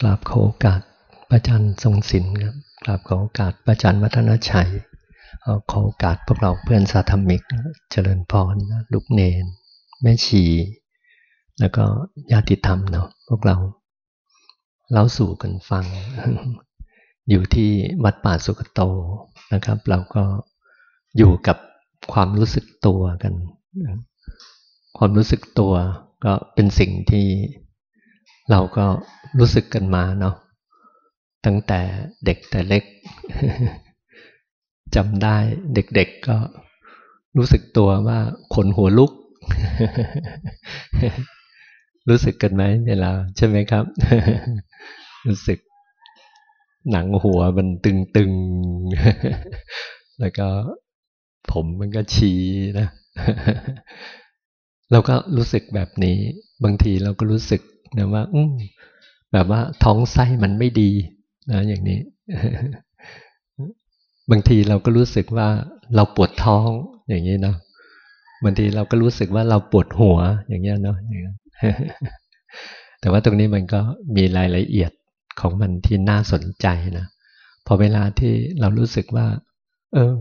กราบขอโอกาสพระอาจารย์ทรงศิลป์ครับกราบขอโอกาสพระอาจารย์วัฒนชัยขอโอกาสพวกเราเพื่อนสาธมิก เจริญพรลูกเนน แม่ชี แล้วก็ญาติธรรมเนาะพวกเราเล่าสู่กันฟัง อยู่ที่วัดป่าสุกโตนะครับ เราก็อยู่กับความรู้สึกตัวกัน ความรู้สึกตัวก็เป็นสิ่งที่ เราก็รู้สึกกันมาเนาะตั้งแต่เด็กแต่เล็กจำได้เด็กๆก็รู้สึกตัวว่าขนหัวลุก รู้สึกกันไหมเวลาใช่ไหมครับ รู้สึกหนังหัวมันตึงๆ แล้วก็ผมมันก็ชี้นะเราก็รู้สึกแบบนี้ บางทีเราก็รู้สึก นะว่าอืแบบว่าท้องไส้มันไม่ดีนะอย่างนี้ บางทีเราก็รู้สึกว่าเราปวดท้องอย่างนี้เนาะบางทีเราก็รู้สึกว่าเราปวดหัวอย่างเงี้ยเนาะแต่ว่าตรงนี้มันก็มีรายละเอียดของมันที่น่าสนใจนะพอเวลาที่เรารู้สึกว่า เออ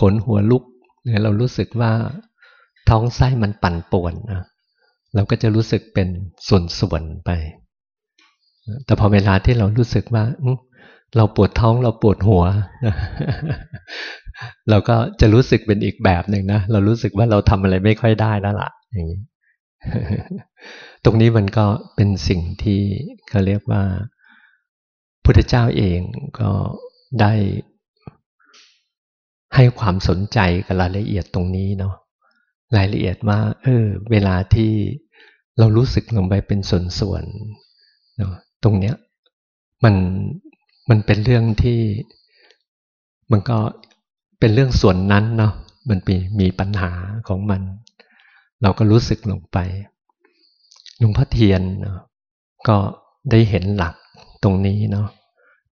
ขนหัวลุกหรือเรารู้สึกว่าท้องไส้มันปั่นป่วนนะ เราก็จะรู้สึกเป็นส่วนๆไป แต่พอเวลาที่เรารู้สึกว่าเราปวดท้องเราปวดหัว เราก็จะรู้สึกเป็นอีกแบบหนึ่งนะเรารู้สึกว่าเราทำอะไรไม่ค่อยได้แล้วล่ะอย่างนี้ตรงนี้มันก็เป็นสิ่งที่เขาเรียกว่าพุทธเจ้าเองก็ได้ให้ความสนใจกับรายละเอียดตรงนี้เนาะรายละเอียดว่าเออ เวลาที่ เรารู้สึกลงไปเป็นส่วนๆเนาะตรงเนี้ยมันมันเป็นเรื่องที่มันก็เป็นเรื่องส่วนนั้นเนาะมันมีมีปัญหาของมัน เราก็รู้สึกลงไปหลวงพ่อเทียนเนาะก็ได้เห็นหลักตรงนี้เนาะ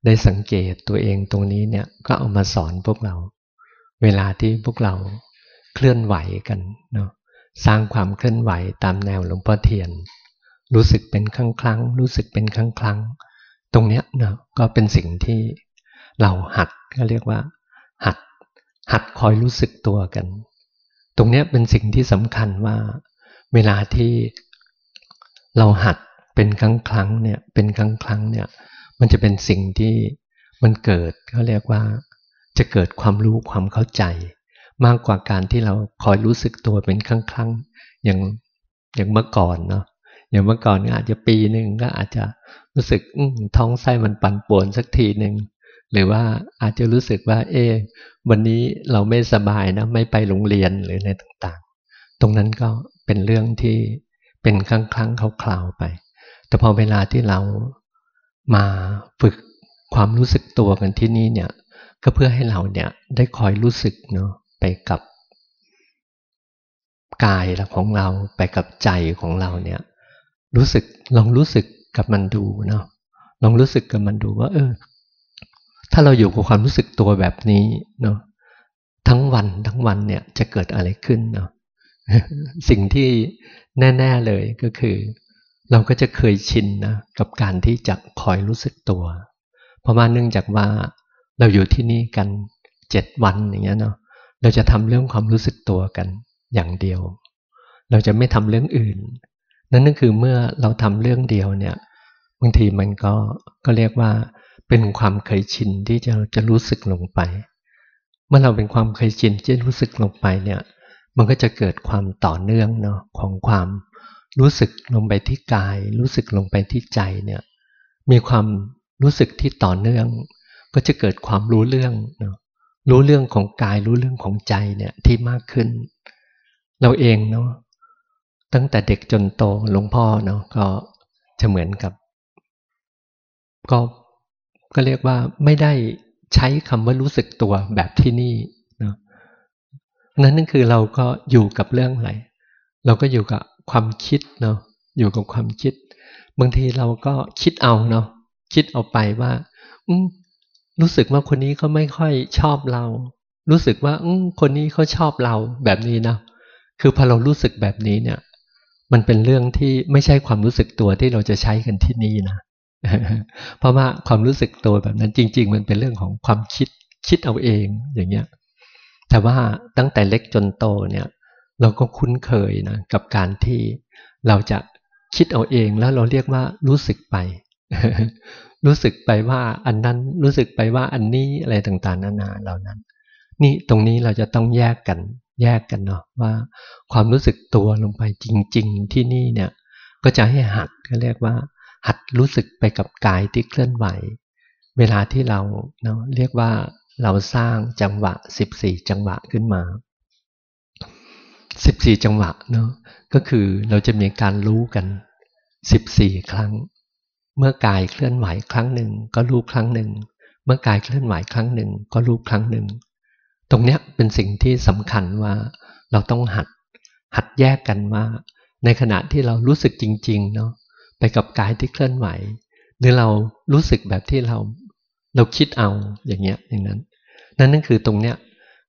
ได้สังเกตตัวเองตรงนี้เนี่ยก็เอามาสอนพวกเรา เวลาที่พวกเราเคลื่อนไหวกันเนาะ สร้างความเคลื่อนไหวตามแนวหลวงพ่อเทียน รู้สึกเป็นครั้งครั้ง รู้สึกเป็นครั้งครั้ง ตรงเนี้ยเนะก็เป็นสิ่งที่เราหัดก็เรียกว่า หัด หัดคอยรู้สึกตัวกัน ตรงเนี้ยเป็นสิ่งที่สำคัญว่า เวลาที่เราหัดเป็นครั้งครั้งเนี่ยเป็นครั้งครั้งเนี่ยมันจะเป็นสิ่งที่มันเกิดเขาเรียกว่า จะเกิดความรู้ความเข้าใจ มากกว่าการที่เราคอยรู้สึกตัวเป็นครั้งครั้งอย่างอย่างเมื่อก่อนเนาะอย่างเมื่อก่อนอาจจะปีหนึ่งก็อาจจะรู้สึกท้องไส้มันปั่นป่วนสักทีหนึ่งหรือว่าอาจจะรู้สึกว่า เอวันนี้เราไม่สบายนะไม่ไปโรงเรียนหรืออะไรต่างๆ ตรงนั้นก็เป็นเรื่องที่เป็นครั้งครั้งคราวๆไป แต่พอเวลาที่เรามาฝึกความรู้สึกตัวกันที่นี่เนี่ย ก็เพื่อให้เราเนี่ยได้คอยรู้สึกเนาะ ไปกับกายของเราไปกับใจของเราเนี่ย รู้สึกลองรู้สึกกับมันดูเนาะลองรู้สึกกับมันดูว่า เออ ถ้าเราอยู่กับความรู้สึกตัวแบบนี้เนาะทั้งวันทั้งวันเนี่ยจะเกิดอะไรขึ้นเนาะสิ่งที่แน่ ๆเลยก็คือ เราก็จะเคยชินนะกับการที่จะคอยรู้สึกตัว เพราะว่าเนื่องจากว่าเราอยู่ที่นี่กันเจ็ดวันอย่างเงี้ยเนาะ เราจะทำเรื่องความรู้สึกตัวกันอย่างเดียว เราจะไม่ทำเรื่องอื่น นั่นก็คือเมื่อเราทำเรื่องเดียวเนี่ยบางทีมันก็ก็เรียกว่าเป็นความเคยชินที่จะจะรู้สึกลงไป เมื่อเราเป็นความเคยชินที่รู้สึกลงไปเนี่ย มันก็จะเกิดความต่อเนื่องเนาะของความรู้สึกลงไปที่กาย รู้สึกลงไปที่ใจเนี่ยมีความรู้สึกที่ต่อเนื่อง ก็จะเกิดความรู้เรื่องเนาะ รู้เรื่องของกายรู้เรื่องของใจเนี่ยที่มากขึ้น เราเองเนาะตั้งแต่เด็กจนโตหลวงพ่อเนาะก็จะเหมือนกับ ก็ก็เรียกว่าไม่ได้ใช้คำว่ารู้สึกตัวแบบที่นี่เนาะนั้นนั่นคือเราก็อยู่กับเรื่องอะไร เราก็อยู่กับความคิดเนาะอยู่กับความคิด บางทีเราก็คิดเอาเนาะคิดเอาไปว่าอื รู้สึกว่าคนนี้เขาไม่ค่อยชอบเรา รู้สึกว่าอืคนนี้เขาชอบเราแบบนี้นะคือพอเรารู้สึกแบบนี้เนี่ย มันเป็นเรื่องที่ไม่ใช่ความรู้สึกตัวที่เราจะใช้กันที่นี่นะเพราะว่าความรู้สึกตัวแบบนั้นจริง ๆ มันเป็นเรื่องของความคิดคิดเอาเองอย่างเงี้ย แต่ว่าตั้งแต่เล็กจนโตเนี่ย เราก็คุ้นเคยนะกับการที่เราจะคิดเอาเองแล้วเราเรียกว่ารู้สึกไป รู้สึกไปว่าอันนั้นรู้สึกไปว่าอันนี้อะไรต่างๆนานาเหล่านั้น นี่ตรงนี้เราจะต้องแยกกัน แยกกันเนาะว่า ความรู้สึกตัวลงไปจริง ๆ ที่นี่เนี่ยก็จะให้หัดก็เรียกว่า หัดรู้สึกไปกับกายที่เคลื่อนไหว เวลาที่เราเนาะเรียกว่าเราสร้างจังหวะ 14 จังหวะขึ้นมา 14 จังหวะเนาะก็คือเราจะมีการรู้กัน 14 ครั้ง เมื่อกายเคลื่อนไหวครั้งหนึ่งก็รู้ครั้งหนึ่ง เมื่อกายเคลื่อนไหวครั้งหนึ่งก็รู้ครั้งหนึ่ง ตรงเนี้ยเป็นสิ่งที่สำคัญว่าเราต้องหัด หัดแยกกันว่าในขณะที่เรารู้สึกจริงๆเนาะไปกับกายที่เคลื่อนไหว หรือเรารู้สึกแบบที่เราเราคิดเอาอย่างเงี้ยอย่างนั้น นั่นนั่นคือตรงเนี้ย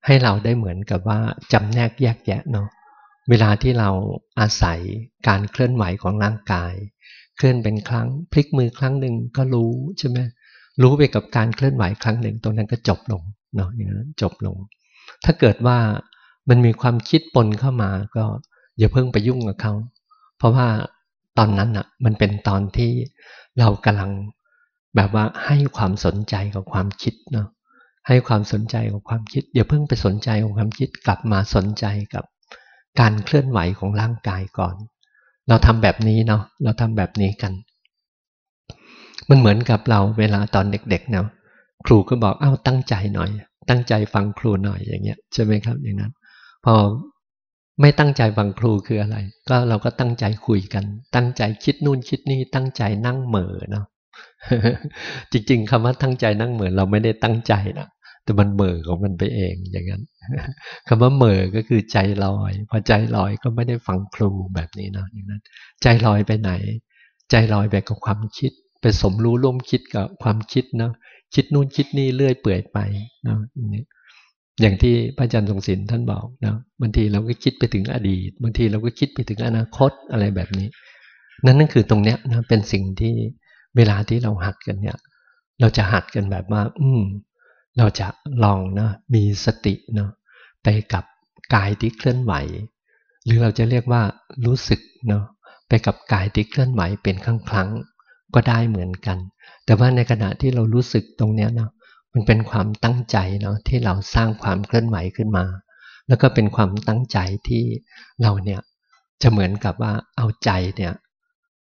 ให้เราได้เหมือนกับว่าจำแนกแยกแยะเนาะเวลาที่เราอาศัยการเคลื่อนไหวของร่างกาย เคลื่อนเป็นครั้ง พลิกมือครั้งหนึ่งก็รู้ใช่ไหมรู้ไปกับการเคลื่อนไหวครั้งหนึ่งตรงนั้นก็จบลงเนาะอย่างนั้นจบลง ถ้าเกิดว่ามันมีความคิดปนเข้ามาก็อย่าเพิ่งไปยุ่งกับเขา เพราะว่าตอนนั้นอะมันเป็นตอนที่เรากำลังแบบว่าให้ความสนใจกับความคิดเนาะให้ความสนใจกับความคิดอย่าเพิ่งไปสนใจกับความคิดกลับมาสนใจกับการเคลื่อนไหวของร่างกายก่อน เราทำแบบนี้เนาะเราทำแบบนี้กัน มันเหมือนกับเราเวลาตอนเด็กๆเนาะครูก็บอกอ้าวตั้งใจหน่อย ตั้งใจฟังครูหน่อยอย่างเงี้ยใช่ไหมครับ อย่างนั้น พอไม่ตั้งใจฟังครูคืออะไร ก็เราก็ตั้งใจคุยกัน ตั้งใจคิดนู่นคิดนี่ตั้งใจนั่งเหม่อเนาะจริง ๆคำว่าตั้งใจนั่งเหมือนเราไม่ได้ตั้งใจนะ แต่มันเหม่อของมันไปเองอย่างนั้นคำว่าเหม่อก็คือใจลอย พอใจลอยก็ไม่ได้ฟังครูแบบนี้นะอย่างนั้น ใจลอยไปไหน ใจลอยไปกับความคิด ไปสมรู้ร่วมคิดกับความคิดนะคิดนู่นคิดนี่เลื่อยเปื่อยไปนะอย่างที่พระอาจารย์ทรงศิลป์ท่านบอกนะบางทีเราก็คิดไปถึงอดีต บางทีเราก็คิดไปถึงอนาคตอะไรแบบนี้ นั่นนั่นคือตรงเนี้ยนะเป็นสิ่งที่เวลาที่เราหัดกันเนี่ย เราจะหัดกันแบบว่า อืม เราจะลองนะมีสติเนาะไปกับกายที่เคลื่อนไหว หรือเราจะเรียกว่ารู้สึกเนาะไปกับกายที่เคลื่อนไหวเป็นครั้งครั้งก็ได้เหมือนกัน แต่ว่าในขณะที่เรารู้สึกตรงเนี้ยเนาะมันเป็นความตั้งใจเนาะที่เราสร้างความเคลื่อนไหวขึ้นมา แล้วก็เป็นความตั้งใจที่เราเนี่ยจะเหมือนกับว่าเอาใจเนี่ย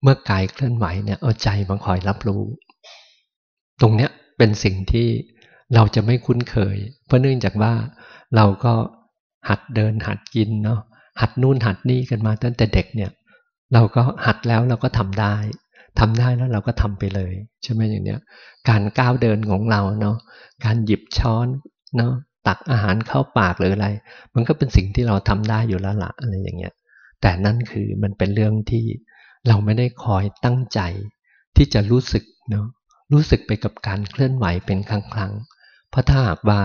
เมื่อกายเคลื่อนไหวเนี่ยเอาใจมาคอยรับรู้ ตรงเนี้ยเป็นสิ่งที่ เราจะไม่คุ้นเคย เพราะเนื่องจากว่าเราก็หัดเดินหัดกินเนาะหัดนู่นหัดนี่กันมาตั้งแต่เด็กเนี่ย เราก็หัดแล้วเราก็ทำได้ทำได้แล้วเราก็ทำไปเลย ใช่ไหมอย่างเนี้ย การก้าวเดินของเราเนาะการหยิบช้อนเนาะตักอาหารเข้าปากหรืออะไร มันก็เป็นสิ่งที่เราทำได้อยู่แล้วละอะไรอย่างเงี้ย แต่นั่นคือมันเป็นเรื่องที่เราไม่ได้คอยตั้งใจที่จะรู้สึกเนาะรู้สึกไปกับการเคลื่อนไหวเป็นครั้งครั้ง เพราะถ้าหากว่า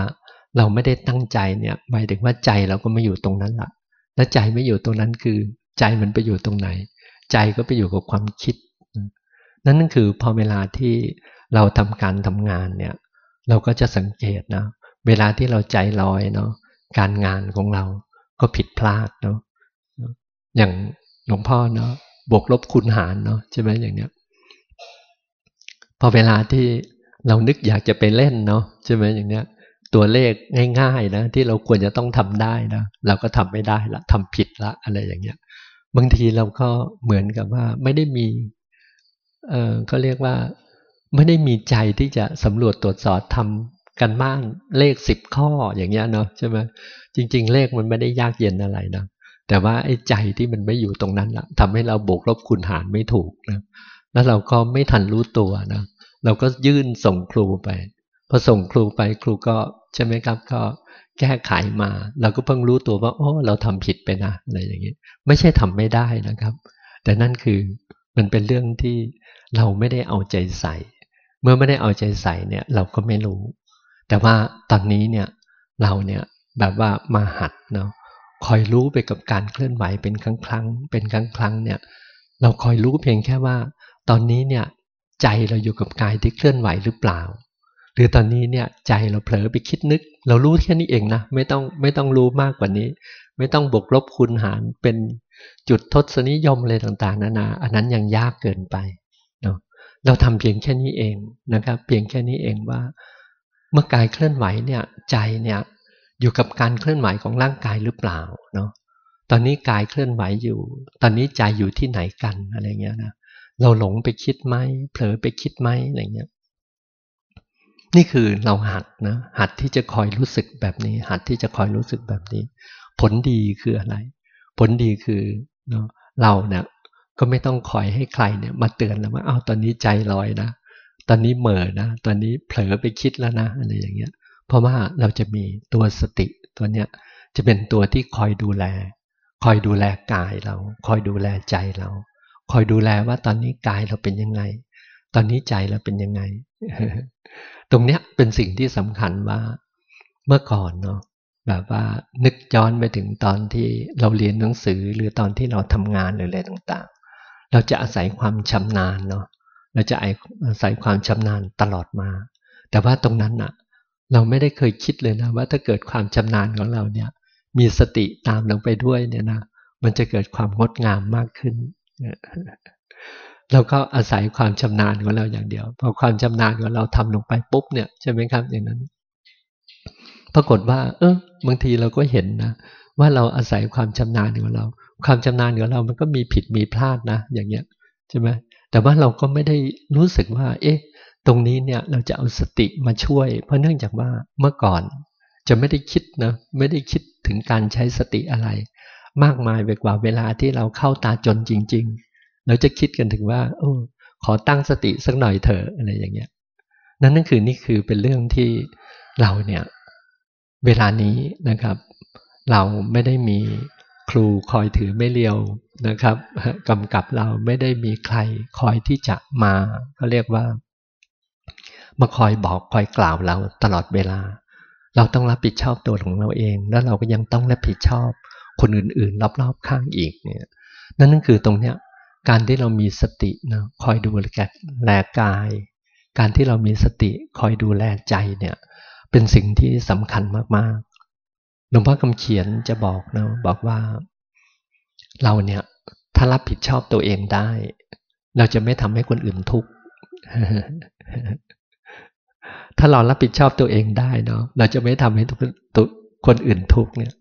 เราไม่ได้ตั้งใจเนี่ยหมายถึงว่าใจเราก็ไม่อยู่ตรงนั้นละและใจไม่อยู่ตรงนั้นคือ ใจมันไปอยู่ตรงไหน ใจก็ไปอยู่กับความคิด นั่นนั่นคือพอเวลาที่เราทำการทำงานเนี่ย เราก็จะสังเกตนะเวลาที่เราใจลอยเนาะการงานของเราก็ผิดพลาดเนาะอย่างหลวงพ่อเนาะบวกลบคูณหารเนาะใช่ไหมอย่างเนี้ยพอเวลาที่ เรานึกอยากจะไปเล่นเนาะใช่ไหมอย่างเนี้ย ตัวเลขง่ายๆนะที่เราควรจะต้องทำได้นะเราก็ทำไม่ได้ละทำผิดละอะไรอย่างเงี้ย บางทีเราก็เหมือนกับว่าไม่ได้มี เออเขาเรียกว่า ไม่ได้มีใจที่จะสำรวจตรวจสอบทำกันบ้านเลขสิบข้ออย่างเงี้ยเนาะใช่ไหมจริง ๆ เลขมันไม่ได้ยากเย็นอะไรนะแต่ว่าไอ้ใจที่มันไม่อยู่ตรงนั้นละทำให้เราบวกลบคูณหารไม่ถูกนะแล้วเราก็ไม่ทันรู้ตัวนะเเราก็ยื่นส่งครูไปพอส่งครูไปครูก็ใช่ไหมครับ ก็แก้ไขมา เราก็เพิ่งรู้ตัวว่าโอ้เราทำผิดไปนะอะไรอย่างนี้ไม่ใช่ทำไม่ได้นะครับ แต่นั่นคือมันเป็นเรื่องที่เราไม่ได้เอาใจใส่ เมื่อไม่ได้เอาใจใส่เนี่ย เราก็ไม่รู้ แต่ว่าตอนนี้เนี่ยเราเนี่ยแบบว่ามาหัดเนาะคอยรู้ไปกับการเคลื่อนไหวเป็นครั้งครั้งเป็นครั้งครั้งเนี่ย เราคอยรู้เพียงแค่ว่า ตอนนี้เนี่ย ใจเราอยู่กับกายที่เคลื่อนไหวหรือเปล่า หรือตอนนี้เนี่ยใจเราเผลอไปคิดนึก เรารู้แค่นี้เองนะไม่ต้องไม่ต้องรู้มากกว่านี้ ไม่ต้องบวกลบคูณหารเป็นจุดทศนิยมอะไรต่างๆนานาอันนั้นยังยากเกินไปเนาะเราทำเพียงแค่นี้เองนะครับ เพียงแค่นี้เองว่า เมื่อกายเคลื่อนไหวเนี่ยใจเนี่ยอยู่กับการเคลื่อนไหวของร่างกายหรือเปล่าเนาะตอนนี้กายเคลื่อนไหวอยู่ ตอนนี้ใจอยู่ที่ไหนกันอะไรเงี้ยนะ เราหลงไปคิดไหมเผลอไปคิดไหมอะไรเงี้ยนี่คือเราหัดนะหัดที่จะคอยรู้สึกแบบนี้ หัดที่จะคอยรู้สึกแบบนี้ ผลดีคืออะไร ผลดีคือเนาะเราเนี่ยก็ไม่ต้องคอยให้ใครเนี่ย มาเตือนเราว่าเอาตอนนี้ใจลอยนะตอนนี้เหม่อนะตอนนี้เผลอไปคิดแล้วนะอะไรอย่างเงี้ย เพราะว่าเราจะมีตัวสติตัวเนี้ยจะเป็นตัวที่คอยดูแล คอยดูแลกายเรา คอยดูแลใจเรา คอยดูแลว่าตอนนี้กายเราเป็นยังไง ตอนนี้ใจเราเป็นยังไง ตรงเนี้ยเป็นสิ่งที่สำคัญว่าเมื่อก่อนเนาะแบบว่านึกย้อนไปถึงตอนที่เราเรียนหนังสือหรือตอนที่เราทำงานหรืออะไรต่างๆ เราจะอาศัยความชำนาญเนาะเราจะอาศัยความชำนาญตลอดมา แต่ว่าตรงนั้นอะเราไม่ได้เคยคิดเลยนะว่าถ้าเกิดความชำนาญของเราเนี่ย มีสติตามลงไปด้วยเนี่ยนะมันจะเกิดความงดงามมากขึ้น เราก็อาศัยความชำนาญของเราอย่างเดียว พอความชำนาญของเราทำลงไปปุ๊บเนี่ยใช่ไหมครับอย่างนั้น ปรากฏว่า เออบางทีเราก็เห็นนะว่าเราอาศัยความชำนาญของเรา ความชำนาญของเรามันก็มีผิดมีพลาดนะ อย่างเงี้ยใช่ไหมแต่ว่าเราก็ไม่ได้รู้สึกว่า เอ๊ะ ตรงนี้เนี่ยเราจะเอาสติมาช่วย เพราะเนื่องจากว่าเมื่อก่อนจะไม่ได้คิดนะไม่ได้คิดถึงการใช้สติอะไร มากมายไปกว่าเวลาที่เราเข้าตาจนจริง ๆ เราจะคิดกันถึงว่า โอ้ขอตั้งสติสักหน่อยเถอะอะไรอย่างเงี้ย นั่นนั่นคือนี่คือเป็นเรื่องที่เราเนี่ยเวลานี้นะครับ เราไม่ได้มีครูคอยถือไม่เลียวนะครับกำกับเราไม่ได้มีใครคอยที่จะมาเขาเรียกว่า มาคอยบอกคอยกล่าวเราตลอดเวลา เราต้องรับผิดชอบตัวของเราเอง แล้วเราก็ยังต้องรับผิดชอบ คนอื่นๆรอบๆข้างอีกเนี่ยนั่นนั่นคือตรงเนี้ยการที่เรามีสตินะคอยดูแลกาย การที่เรามีสติคอยดูแลใจเนี่ยเป็นสิ่งที่สำคัญมากๆหลวงพ่อคำเขียนจะบอกนะบอกว่า เราเนี่ยถ้ารับผิดชอบตัวเองได้ เราจะไม่ทำให้คนอื่นทุกข์ถ้าเรารับผิดชอบตัวเองได้เนาะเราจะไม่ทำให้ทุกคนอื่นทุกข์เนี่ย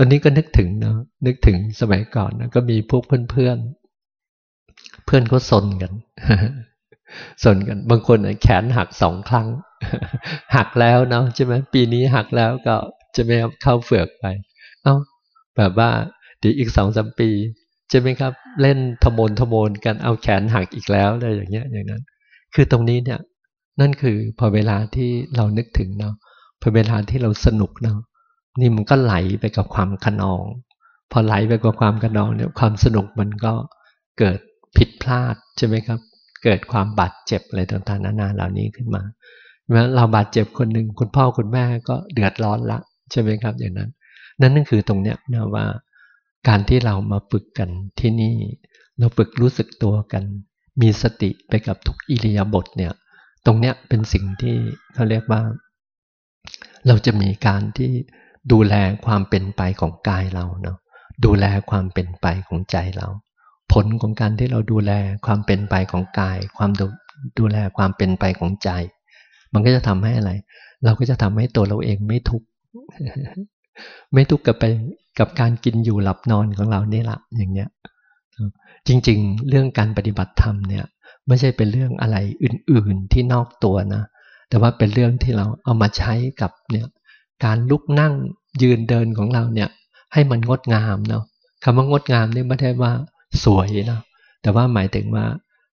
ตัวนี้ก็นึกถึงเนาะนึกถึงสมัยก่อนนะก็มีพวกเพื่อนเพื่อนเพื่อนก็สนกันสนกัน บางคนแขนหักสองครั้ง หักแล้วเนาะใช่ไหมปีนี้หักแล้วก็จะไม่เข้าเฟือกไป เอ้าแบบว่าเดี๋ยวอีกสองสามปีใช่ไหมครับ เล่นทมนทมนกันเอาแขนหักอีกแล้วอะไรอย่างเงี้ยอย่างนั้น คือตรงนี้เนี่ย นั่นคือพอเวลาที่เรานึกถึงเนาะพอเวลาที่เราสนุกเนาะ นี่มันก็ไหลไปกับความขนอง พอไหลไปกับความขนองเนี่ยความสนุกมันก็เกิดผิดพลาดใช่ไหมครับ เกิดความบาดเจ็บอะไรต่างๆนานาเหล่านี้ขึ้นมาเราบาดเจ็บคนหนึ่งคุณพ่อคุณแม่ก็เดือดร้อนละใช่ไหมครับ อย่างนั้น นั่นนั่นคือตรงเนี้ยนะว่า การที่เรามาฝึกกันที่นี่ เราฝึกรู้สึกตัวกัน มีสติไปกับทุกอิริยาบถเนี่ย ตรงเนี้ยเป็นสิ่งที่เขาเรียกว่า เราจะมีการที่ ดูแลความเป็นไปของกายเราเนาะดูแลความเป็นไปของใจเรา ผลของการที่เราดูแลความเป็นไปของกาย ความดูดูแลความเป็นไปของใจ มันก็จะทำให้อะไร เราก็จะทำให้ตัวเราเองไม่ทุกข์ไม่ทุกข์กับไปกับการกินอยู่หลับนอนของเรานี่แหละอย่างเนี้ยจริงๆ เรื่องการปฏิบัติธรรมเนี่ยไม่ใช่เป็นเรื่องอะไรอื่นๆที่นอกตัวนะ แต่ว่าเป็นเรื่องที่เราเอามาใช้กับเนี่ย การลุกนั่งยืนเดินของเราเนี่ย ให้มันงดงามเนาะคำว่างดงามนี่ไม่ได้ว่าสวยนะแต่ว่าหมายถึงว่า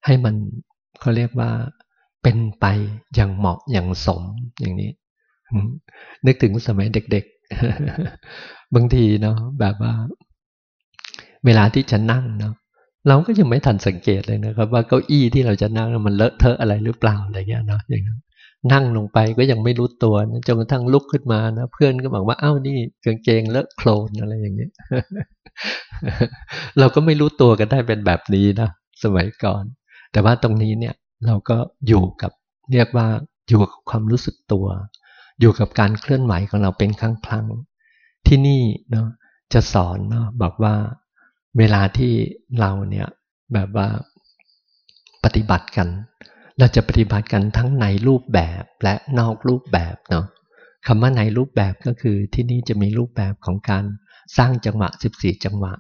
ให้มันเขาเรียกว่าเป็นไปอย่างเหมาะอย่างสมอย่างนี้ นึกถึงสมัยเด็กๆ บางทีเนาะแบบว่า เวลาที่จะนั่งเนาะเราก็ยังไม่ทันสังเกตเลยนะครับ ว่าเก้าอี้ที่เราจะนั่งมันเลอะเทอะอะไรหรือเปล่าอะไรเงี้ยเนาะอย่างนั้น นั่งลงไปก็ยังไม่รู้ตัวนะจนกระทั่งลุกขึ้นมานะเพื่อนก็บอกว่าอ้าวนี่กางเกงเลอะโคลนอะไรอย่างเงี้ยเราก็ไม่รู้ตัวกันได้เป็นแบบนี้นะสมัยก่อน แต่ว่าตรงนี้เนี่ยเราก็อยู่กับเรียกว่าอยู่กับความรู้สึกตัว อยู่กับการเคลื่อนไหวของเราเป็นครั้งครั้งที่นี่เนาะจะสอนเนาะบอกว่าเวลาที่เราเนี่ยแบบว่าปฏิบัติกัน เราจะปฏิบัติกันทั้งในรูปแบบและนอกรูปแบบเนาะคำว่าในรูปแบบก็คือที่นี่จะมีรูปแบบของการสร้างจังหวะ 14 จังหวะ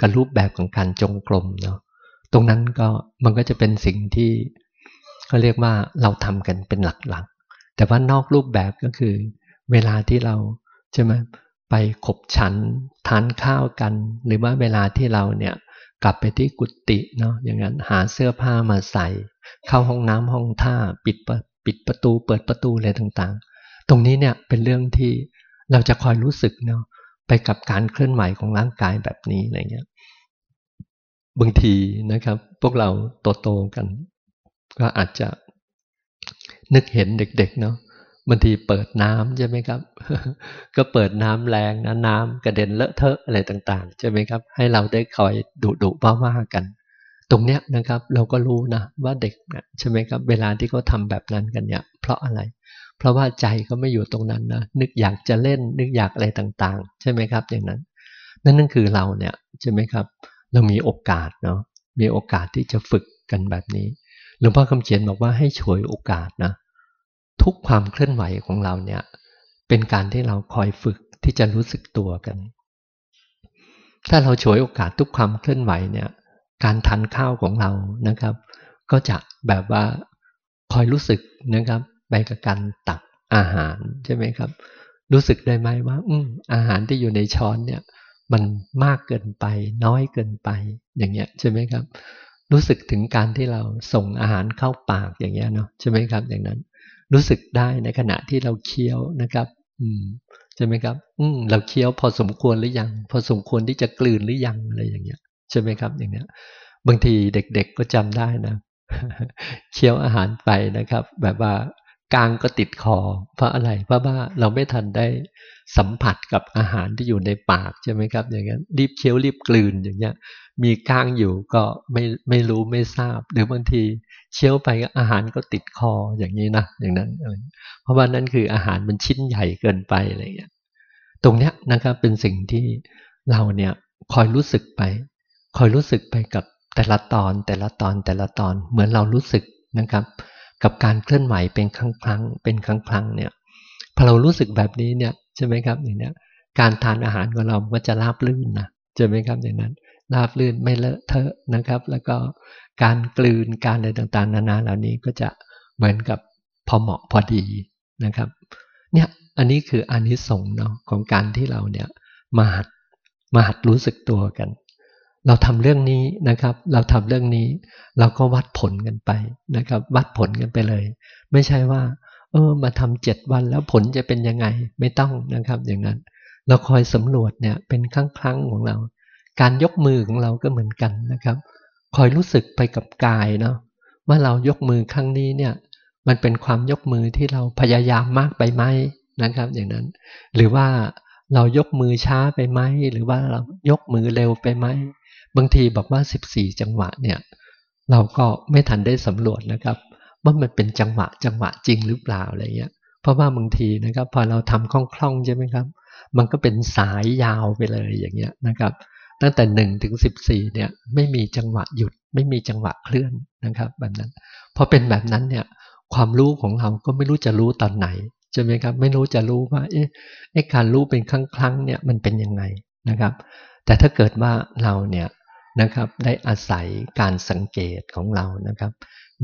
กับรูปแบบของการจงกรมเนาะตรงนั้นก็มันก็จะเป็นสิ่งที่เขาเรียกว่าเราทำกันเป็นหลักๆ แต่ว่านอกรูปแบบก็คือ เวลาที่เราใช่ไหมไปขบฉันทานข้าวกัน หรือว่าเวลาที่เราเนี่ย กลับไปที่กุฏิเนาะอย่างนั้นหาเสื้อผ้ามาใส่ เข้าห้องน้ำห้องท่าปิดปิดประตูเปิดประตูอะไรต่างๆ ตรงนี้เนี่ยเป็นเรื่องที่เราจะคอยรู้สึกเนาะไปกับการเคลื่อนไหวของร่างกายแบบนี้อะไรเงี้ยบางทีนะครับ พวกเราโตๆกัน ก็อาจจะนึกเห็นเด็กๆเนาะ บางทีเปิดน้ำใช่ไหมครับ ก็เปิดน้ำแรงนะน้ำกระเด็นเลอะเทอะอะไรต่างๆใช่ไหมครับ ให้เราได้คอยดุดุว่าว่ากัน ตรงเนี้ยนะครับ เราก็รู้นะว่าเด็กใช่ไหมครับ เวลาที่เขาทาแบบนั้นกันเนี่ย เพราะอะไร เพราะว่าใจก็ไม่อยู่ตรงนั้นนะนึกอยากจะเล่น นึกอยากอะไรต่างๆ ใช่ไหมครับ อย่างนั้น นั่นนั่นคือเราเนี่ยใช่ไหมครับ เรามีโอกาสเนาะมีโอกาสที่จะฝึกกันแบบนี้หลวงพ่อคำเขียนบอกว่าให้ฉวยโอกาสนะ ทุกความเคลื่อนไหวของเราเนี่ย เป็นการที่เราคอยฝึกที่จะรู้สึกตัวกัน ถ้าเราฉวยโอกาสทุกความเคลื่อนไหวเนี่ย การทานข้าวของเรานะครับ ก็จะแบบว่าคอยรู้สึกนะครับไปกับการตักอาหารใช่ไหมครับ รู้สึกได้ไหมว่า อืมอาหารที่อยู่ในช้อนเนี่ย มันมากเกินไป น้อยเกินไป อย่างเงี้ยใช่ไหมครับ รู้สึกถึงการที่เราส่งอาหารเข้าปากอย่างเงี้ยเนาะใช่ไหมครับอย่างนั้น รู้สึกได้ในขณะที่เราเคี้ยวนะครับ อืมใช่ไหมครับ อืมเราเคี้ยวพอสมควรหรือยัง พอสมควรที่จะกลืนหรือยังอะไรอย่างเงี้ยใช่ไหมครับ อย่างเงี้ย บางทีเด็กๆก็จำได้นะเคี้ยวอาหารไปนะครับ แบบว่ากางก็ติดคอ เพราะอะไรเพราะว่าเราไม่ทันได้สัมผัสกับอาหารที่อยู่ในปากใช่ไหมครับ อย่างนั้นรีบเคี้ยวรีบกลืนอย่างเงี้ย มีก้างอยู่ก็ไม่ไม่รู้ไม่ทราบ หรือบางทีเคี้ยวไปอาหารก็ติดคออย่างนี้นะอย่างนั้นเพราะว่านั่นคืออาหารมันชิ้นใหญ่เกินไปอะไรอย่างเงี้ยตรงเนี้ยนะครับเป็นสิ่งที่เราเนี่ยคอยรู้สึกไป คอยรู้สึกไปกับแต่ละตอนแต่ละตอนแต่ละตอนเหมือนเรารู้สึกนะครับ กับการเคลื่อนไหวเป็นครั้งครั้งเป็นครั้งครั้งเนี่ยพอเรารู้สึกแบบนี้เนี่ยใช่ไหมครับอย่างเนี้ยการทานอาหารของเราก็จะราบลื่นนะใช่ไหมครับอย่างนั้น ราบลื่นไม่เลอะเทอะนะครับ แล้วก็การกลืนการอะไรต่างๆ นานาเหล่านี้ก็จะเหมือนกับพอเหมาะพอดีนะครับ เนี่ยอันนี้คืออานิสงส์เนาะของการที่เราเนี่ยมาหัดมาหัดรู้สึกตัวกัน เราทำเรื่องนี้นะครับ เราทำเรื่องนี้ เราก็วัดผลกันไปนะครับ วัดผลกันไปเลย ไม่ใช่ว่า เออ มาทำเจ็ดวันแล้วผลจะเป็นยังไงไม่ต้องนะครับ อย่างนั้น เราคอยสำรวจเนี่ยเป็นครั้งครั้งของเรา การยกมือของเราก็เหมือนกันนะครับ คอยรู้สึกไปกับกายเนาะว่าเรายกมือครั้งนี้เนี่ย มันเป็นความยกมือที่เราพยายามมากไปไหมนะครับ อย่างนั้น หรือว่าเรายกมือช้าไปไหมหรือว่าเรายกมือเร็วไปไหมบางทีบอกว่า 14 จังหวะเนี่ย เราก็ไม่ทันได้สำรวจนะครับ ว่ามันเป็นจังหวะจังหวะจริงหรือเปล่าอะไรเงี้ยเพราะว่าบางทีนะครับ พอเราทำคล่องๆใช่ไหมครับ มันก็เป็นสายยาวไปเลยอย่างเงี้ยนะครับ ตั้งแต่หนึ่งถึงสิบสี่เนี่ยไม่มีจังหวะหยุด ไม่มีจังหวะเคลื่อนนะครับ แบบนั้นพอเป็นแบบนั้นเนี่ยความรู้ของเราก็ไม่รู้จะรู้ตอนไหนใช่ไหมครับ ไม่รู้จะรู้ว่าเอ๊ะไอ้การรู้เป็นครั้งครั้งเนี่ยมันเป็นยังไงนะครับ แต่ถ้าเกิดว่าเราเนี่ยนะครับได้อาศัยการสังเกตของเรานะครับ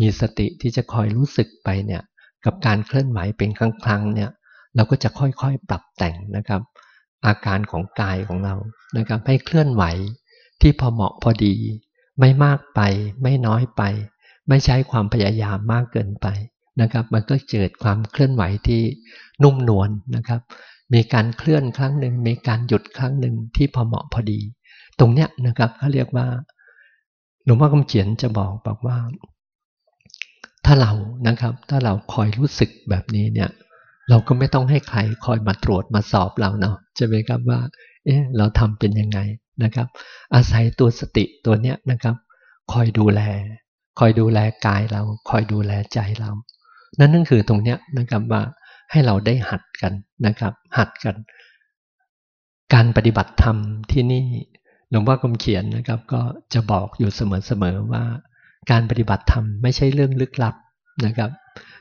มีสติที่จะคอยรู้สึกไปเนี่ยกับการเคลื่อนไหวเป็นครั้งครั้งเนี่ยเราก็จะค่อยๆปรับแต่งนะครับ อาการของกายของเรานะครับ ให้เคลื่อนไหวที่พอเหมาะพอดี ไม่มากไป ไม่น้อยไป ไม่ใช้ความพยายามมากเกินไปนะครับ มันก็เกิดความเคลื่อนไหวที่นุ่มนวลนะครับ มีการเคลื่อนครั้งหนึ่ง มีการหยุดครั้งหนึ่งที่พอเหมาะพอดี ตรงเนี้ยนะครับเขาเรียกว่าหลวงพ่อคำเขียนจะบอกบอกว่า ถ้าเรานะครับ ถ้าเราคอยรู้สึกแบบนี้เนี่ย เราก็ไม่ต้องให้ใครคอยมาตรวจมาสอบเราเนาะใช่ไหมครับว่า เอ๊ะเราทำเป็นยังไงนะครับ อาศัยตัวสติตัวเนี้ยนะครับ คอยดูแล คอยดูแลกายเรา คอยดูแลใจเรา นั่นนั่นคือตรงเนี้ยนะครับว่าให้เราได้หัดกันนะครับ หัดกัน การปฏิบัติธรรมที่นี่หลวงพ่อคำเขียนนะครับ ก็จะบอกอยู่เสมอๆว่า การปฏิบัติธรรมไม่ใช่เรื่องลึกลับนะครับ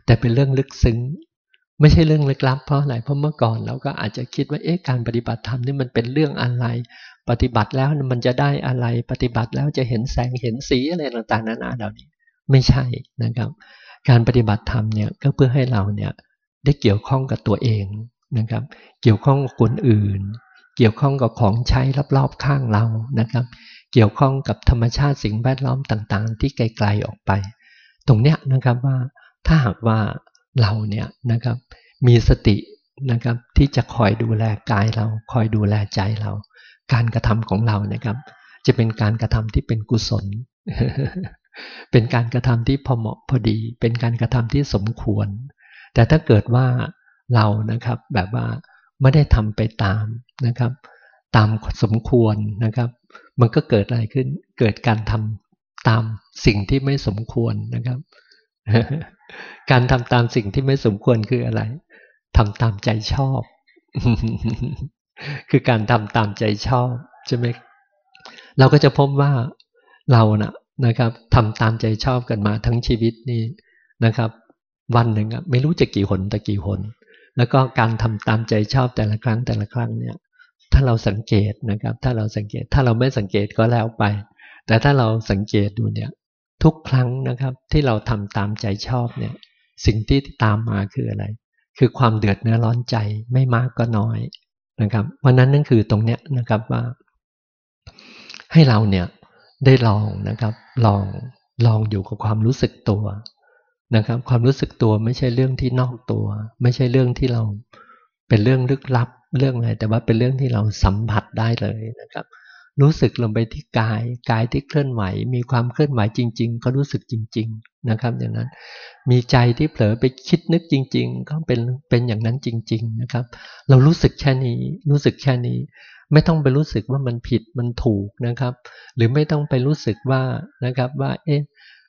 แต่เป็นเรื่องลึกซึ้ง ไม่ใช่เรื่องลึกลับเพราะอะไรเพราะเมื่อก่อนเราก็อาจจะคิดว่าเอ๊ะการปฏิบัติธรรมนี่มันเป็นเรื่องอะไร ปฏิบัติแล้วมันจะได้อะไร ปฏิบัติแล้วจะเห็นแสงเห็นสีอะไรต่างๆนานาเหล่านี้ ไม่ใช่นะครับ การปฏิบัติธรรมเนี่ยก็เพื่อให้เราเนี่ยได้เกี่ยวข้องกับตัวเองนะครับ เกี่ยวข้องกับคนอื่น เกี่ยวข้องกับของใช้รอบๆข้างเรานะครับ เกี่ยวข้องกับธรรมชาติสิ่งแวดล้อมต่างๆ ที่ไกลๆออกไป ตรงเนี้ยนะครับว่าถ้าหากว่า เราเนี่ยนะครับมีสตินะครับที่จะคอยดูแลกายเราคอยดูแลใจเรา การกระทำของเรานะครับ จะเป็นการกระทำที่เป็นกุศล เป็นการกระทำที่พอเหมาะพอดี เป็นการกระทำที่สมควร แต่ถ้าเกิดว่าเรานะครับแบบว่าไม่ได้ทำไปตามนะครับ ตามสมควรนะครับ มันก็เกิดอะไรขึ้นเกิดการทำตามสิ่งที่ไม่สมควรนะครับ การทำตามสิ่งที่ไม่สมควรคืออะไรทำตามใจชอบ คือการทำตามใจชอบใช่ไหมเราก็จะพบว่าเรานะนะครับทำตามใจชอบกันมาทั้งชีวิตนี้นะครับ วันหนึ่งอะไม่รู้จะกี่หนแต่กี่หนแล้วก็การทำตามใจชอบแต่ละครั้งแต่ละครั้งเนี่ย ถ้าเราสังเกตนะครับ ถ้าเราสังเกตถ้าเราไม่สังเกตก็แล้วไป แต่ถ้าเราสังเกตดูเนี่ย ทุกครั้งนะครับ ที่เราทำตามใจชอบเนี่ย สิ่งที่ตามมาคืออะไร คือความเดือดเนื้อร้อนใจไม่มากก็น้อยนะครับวันนั้นนั่นคือตรงเนี้ยนะครับว่า ให้เราเนี่ยได้ลองนะครับลองลองอยู่กับความรู้สึกตัวนะครับ ความรู้สึกตัวไม่ใช่เรื่องที่นอกตัว ไม่ใช่เรื่องที่เราเป็นเรื่องลึกลับเรื่องอะไรแต่ว่าเป็นเรื่องที่เราสัมผัสได้เลยนะครับ รู้สึกลงไปที่กาย กายที่เคลื่อนไหว มีความเคลื่อนไหวจริง ๆ ก็รู้สึกจริง ๆ นะครับ อย่างนั้น มีใจที่เผลอไปคิดนึกจริง ๆ ก็เป็นเป็นอย่างนั้นจริง ๆ นะครับ เรารู้สึกแค่นี้ รู้สึกแค่นี้ ไม่ต้องไปรู้สึกว่ามันผิดมันถูกนะครับ หรือไม่ต้องไปรู้สึกว่านะครับว่า เอ๊ะ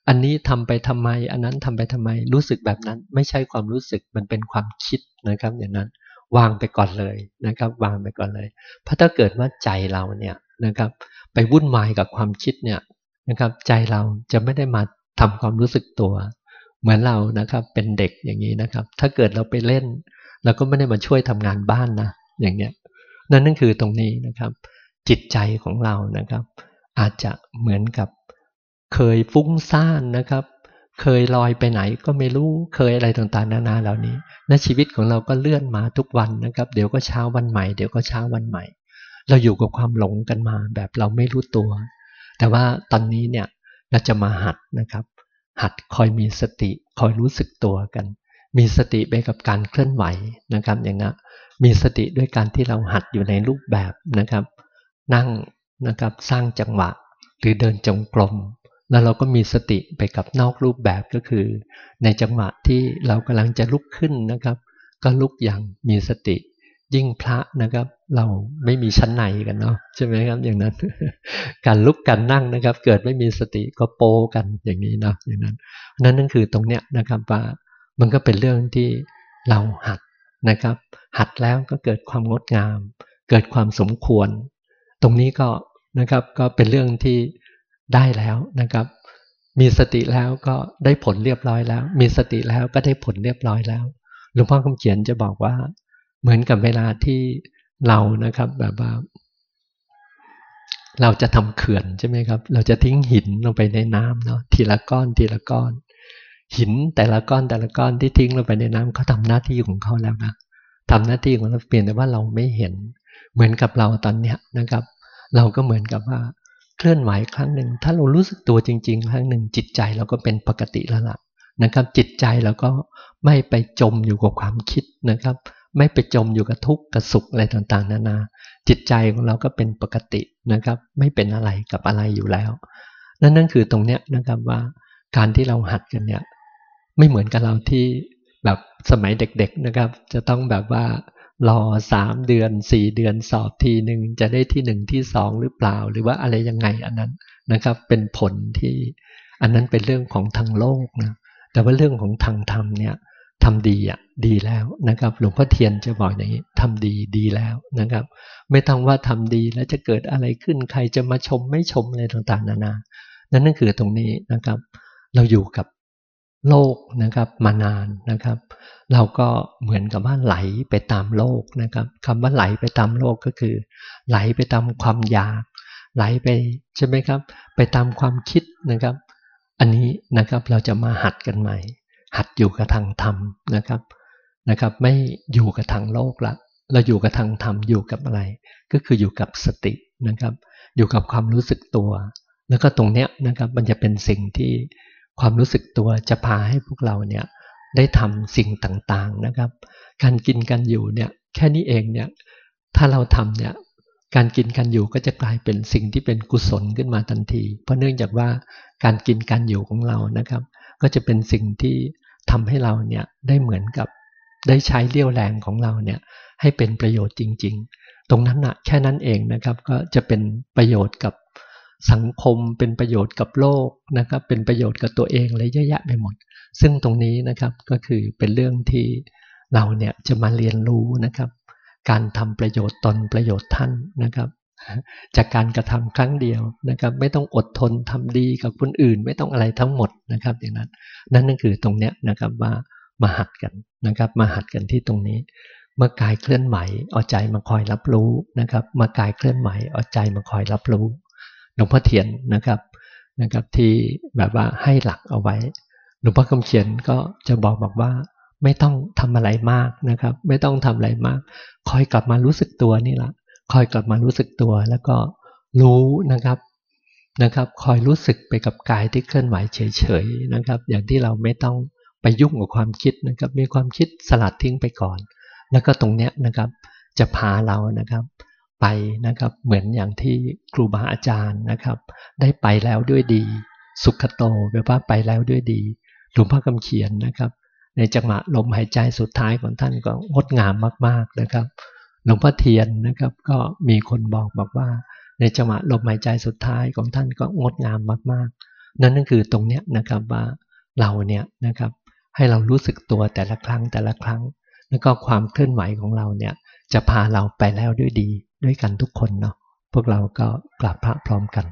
อันนี้ทำไปทำไม อันนั้นทำไปทำไม รู้สึกแบบนั้น ไม่ใช่ความรู้สึกมันเป็นความคิดนะครับ อย่างนั้น วางไปก่อนเลยนะครับ วางไปก่อนเลย เพราะถ้าเกิดว่าใจเราเนี่ย นะครับ ไปวุ่นวายกับความคิดเนี่ยนะครับ ใจเราจะไม่ได้มาทำความรู้สึกตัว เหมือนเรานะครับ เป็นเด็กอย่างนี้นะครับ ถ้าเกิดเราไปเล่นเราก็ไม่ได้มาช่วยทำงานบ้านนะอย่างเนี้ยนั่นนั่นคือตรงนี้นะครับ จิตใจของเรานะครับ อาจจะเหมือนกับเคยฟุ้งซ่านนะครับ เคยลอยไปไหนก็ไม่รู้เคยอะไรต่างๆ นานาเหล่านี้ในชีวิตของเราก็เลื่อนมาทุกวันนะครับ เดี๋ยวก็เช้าวันใหม่เดี๋ยวก็เช้าวันใหม่ เราอยู่กับความหลงกันมาแบบเราไม่รู้ตัว แต่ว่าตอนนี้เนี่ยเราจะมาหัดนะครับ หัดคอยมีสติคอยรู้สึกตัวกัน มีสติไปกับการเคลื่อนไหวนะครับ อย่างนี้มีสติด้วยการที่เราหัดอยู่ในรูปแบบนะครับ นั่งนะครับสร้างจังหวะหรือเดินจงกรมแล้วเราก็มีสติไปกับนอกรูปแบบก็คือ ในจังหวะที่เรากำลังจะลุกขึ้นนะครับ ก็ลุกอย่างมีสติ ยิ่งพระนะครับ เราไม่มีชั้นในกันเนาะใช่ไหมครับ อย่างนั้น การลุกการนั่งนะครับ เกิดไม่มีสติก็โปกันอย่างนี้เนาะอย่างนั้นนั่นนั่นคือตรงเนี้ยนะครับว่ามันก็เป็นเรื่องที่เราหัดนะครับ หัดแล้วก็เกิดความงดงาม เกิดความสมควร ตรงนี้ก็นะครับก็เป็นเรื่องที่ได้แล้วนะครับ มีสติแล้วก็ได้ผลเรียบร้อยแล้ว มีสติแล้วก็ได้ผลเรียบร้อยแล้วหลวงพ่อคำเขียนจะบอกว่า เหมือนกับเวลาที่ เรานะครับ แบบว่า เราจะทำเขื่อนใช่ไหมครับ เราจะทิ้งหินลงไปในน้ำเนาะทีละก้อนทีละก้อน หินแต่ละก้อนแต่ละก้อนที่ทิ้งลงไปในน้ำเขาทาหน้าที่ของเขาแล้วนะทำหน้าที่ของเราเปลี่ยนแต่ว่าเราไม่เห็น เหมือนกับเราตอนเนี้ยนะครับ เราก็เหมือนกับว่าเคลื่อนไหวครั้งหนึ่ง ถ้าเรารู้สึกตัวจริง ๆ ครั้งหนึ่ง จิตใจเราก็เป็นปกติแล้วล่ะนะครับ จิตใจเราก็ไม่ไปจมอยู่กับความคิดนะครับ ไม่ไปจมอยู่กับทุกข์กับสุขอะไรต่างๆ นานา จิตใจของเราก็เป็นปกตินะครับ ไม่เป็นอะไรกับอะไรอยู่แล้ว นั่นนั่นคือตรงเนี้ยนะครับว่าการที่เราหัดกันเนี่ยไม่เหมือนกับเราที่แบบสมัยเด็กๆนะครับ จะต้องแบบว่ารอสามเดือนสี่เดือนสอบทีหนึ่งจะได้ที่หนึ่งที่สองหรือเปล่า หรือว่าอะไรยังไงอันนั้นนะครับ เป็นผลที่อันนั้นเป็นเรื่องของทางโลกนะแต่ว่าเรื่องของทางธรรมเนี่ย ทำดีอะดีแล้วนะครับ หลวงพ่อเทียนจะบอกอย่างนี้ทำดีดีแล้วนะครับ ไม่ต้องว่าทำดีแล้วจะเกิดอะไรขึ้นใครจะมาชมไม่ชมอะไรต่างๆ นานา นั่นนั่นคือตรงนี้นะครับ เราอยู่กับโลกนะครับมานานนะครับ เราก็เหมือนกับว่าไหลไปตามโลกนะครับคำว่าไหลไปตามโลกก็คือ ไหลไปตามความอยาก ไหลไปใช่ไหมครับ ไปตามความคิดนะครับ อันนี้นะครับเราจะมาหัดกันใหม่ หัดอยู่กับทางธรรมนะครับนะครับ ไม่อยู่กับทางโลกละเราอยู่กับทางธรรมอยู่กับอะไร ก็คืออยู่กับสตินะครับ อยู่กับความรู้สึกตัว แล้วก็ตรงเนี้ยนะครับมันจะเป็นสิ่งที่ความรู้สึกตัวจะพาให้พวกเราเนี่ยได้ทำสิ่งต่างๆนะครับ การกินกันอยู่เนี่ยแค่นี้เองเนี่ยถ้าเราทำเนี่ยการกินกันอยู่ก็จะกลายเป็นสิ่งที่เป็นกุศลขึ้นมาทันที เพราะเนื่องจากว่าการกินกันอยู่ของเรานะครับ ก็จะเป็นสิ่งที่ ทำให้เราเนี่ยได้เหมือนกับได้ใช้เลี้ยวแรงของเราเนี่ยให้เป็นประโยชน์จริง ๆ ตรงนั้นนะแค่นั้นเองนะครับก็จะเป็นประโยชน์กับสังคมเป็นประโยชน์กับโลกนะครับเป็นประโยชน์กับตัวเองเลยเยอะแยะไปหมด ซึ่งตรงนี้นะครับก็คือเป็นเรื่องที่เราเนี่ยจะมาเรียนรู้นะครับ การทำประโยชน์ตนประโยชน์ท่านนะครับ จากการกระทำครั้งเดียวนะครับ ไม่ต้องอดทนทำดีกับคนอื่น ไม่ต้องอะไรทั้งหมดนะครับ อย่างนั้น นั่นนั่นคือตรงเนี้ยนะครับว่ามาหัดกันนะครับ มาหัดกันที่ตรงนี้ เมื่อกายเคลื่อนไหวเอาใจมาคอยรับรู้นะครับเมื่อกายเคลื่อนไหวเอาใจมาคอยรับรู้หลวงพ่อเทียนนะครับนะครับที่แบบว่าให้หลักเอาไว้หลวงพ่อคำเขียนก็จะบอกบอกว่าไม่ต้องทำอะไรมากนะครับ ไม่ต้องทำอะไรมาก คอยกลับมารู้สึกตัวนี่แหละ คอยกลับมารู้สึกตัว แล้วก็รู้นะครับนะครับ คอยรู้สึกไปกับกายที่เคลื่อนไหวเฉยๆนะครับ อย่างที่เราไม่ต้องไปยุ่งกับความคิดนะครับ มีความคิดสลัดทิ้งไปก่อน แล้วก็ตรงเนี้ยนะครับ จะพาเรานะครับไปนะครับ เหมือนอย่างที่ครูบาอาจารย์นะครับ ได้ไปแล้วด้วยดี สุขโตแปลว่าไปแล้วด้วยดีหลวงพ่อคำเขียนนะครับ ในจังหวะลมหายใจสุดท้ายของท่านก็งดงามมากๆนะครับ หลวงพ่อเทียนนะครับ ก็มีคนบอกบอกว่า ในจังหวะลมหายใจสุดท้ายของท่านก็งดงามมากๆ นั่นนั่นคือตรงเนี้ยนะครับว่าเราเนี่ยนะครับให้เรารู้สึกตัวแต่ละครั้งแต่ละครั้ง แล้วก็ความเคลื่อนไหวของเราเนี่ยจะพาเราไปแล้วด้วยดีด้วยกันทุกคนเนาะพวกเราก็กราบพระพร้อมกัน